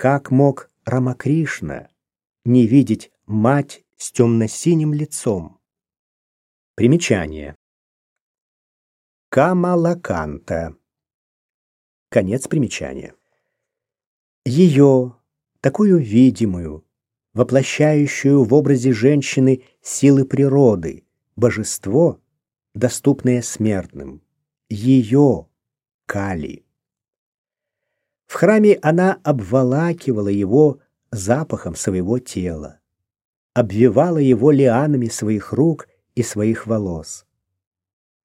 Как мог Рамакришна не видеть мать с темно-синим лицом? Примечание. Камалаканта. Конец примечания. Ее, такую видимую, воплощающую в образе женщины силы природы, божество, доступное смертным. Ее, Кали. Храме она обволакивала его запахом своего тела, обвивала его лианами своих рук и своих волос.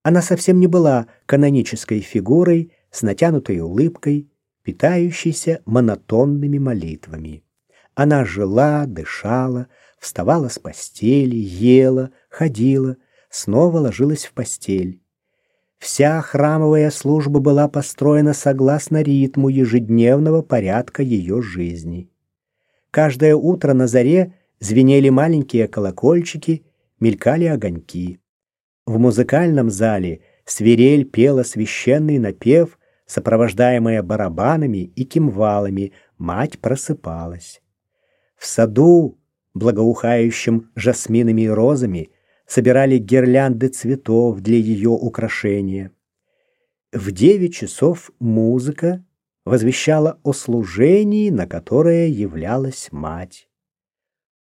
Она совсем не была канонической фигурой с натянутой улыбкой, питающейся монотонными молитвами. Она жила, дышала, вставала с постели, ела, ходила, снова ложилась в постель. Вся храмовая служба была построена согласно ритму ежедневного порядка ее жизни. Каждое утро на заре звенели маленькие колокольчики, мелькали огоньки. В музыкальном зале свирель пела священный напев, сопровождаемая барабанами и кимвалами, мать просыпалась. В саду, благоухающем жасминами и розами, собирали гирлянды цветов для ее украшения. В девять часов музыка возвещала о служении, на которое являлась мать.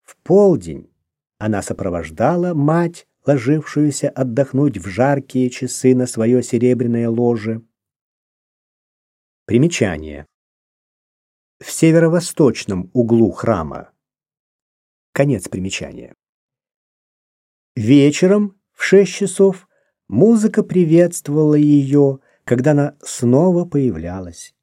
В полдень она сопровождала мать ложившуюся отдохнуть в жаркие часы на свое серебряное ложе. Примечание. В северо-восточном углу храма. Конец примечания. Вечером в шесть часов музыка приветствовала ее, когда она снова появлялась.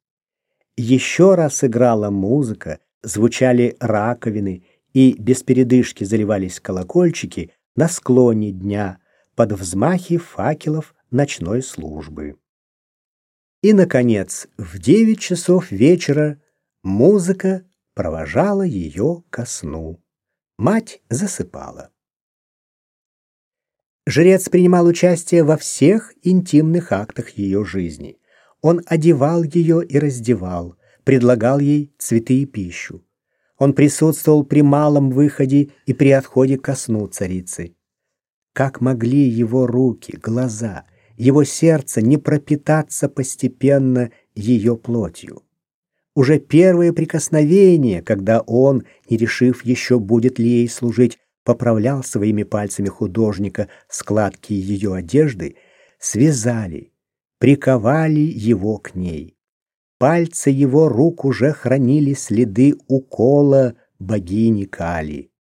Еще раз играла музыка, звучали раковины, и без передышки заливались колокольчики, на склоне дня под взмахи факелов ночной службы. И, наконец, в девять часов вечера музыка провожала ее ко сну. Мать засыпала. Жрец принимал участие во всех интимных актах ее жизни. Он одевал ее и раздевал, предлагал ей цветы и пищу. Он присутствовал при малом выходе и при отходе ко сну царицы. Как могли его руки, глаза, его сердце не пропитаться постепенно ее плотью? Уже первое прикосновение, когда он, не решив еще, будет ли ей служить, поправлял своими пальцами художника складки ее одежды, связали, приковали его к ней. Пальцы его рук уже хранили следы укола богини Кали.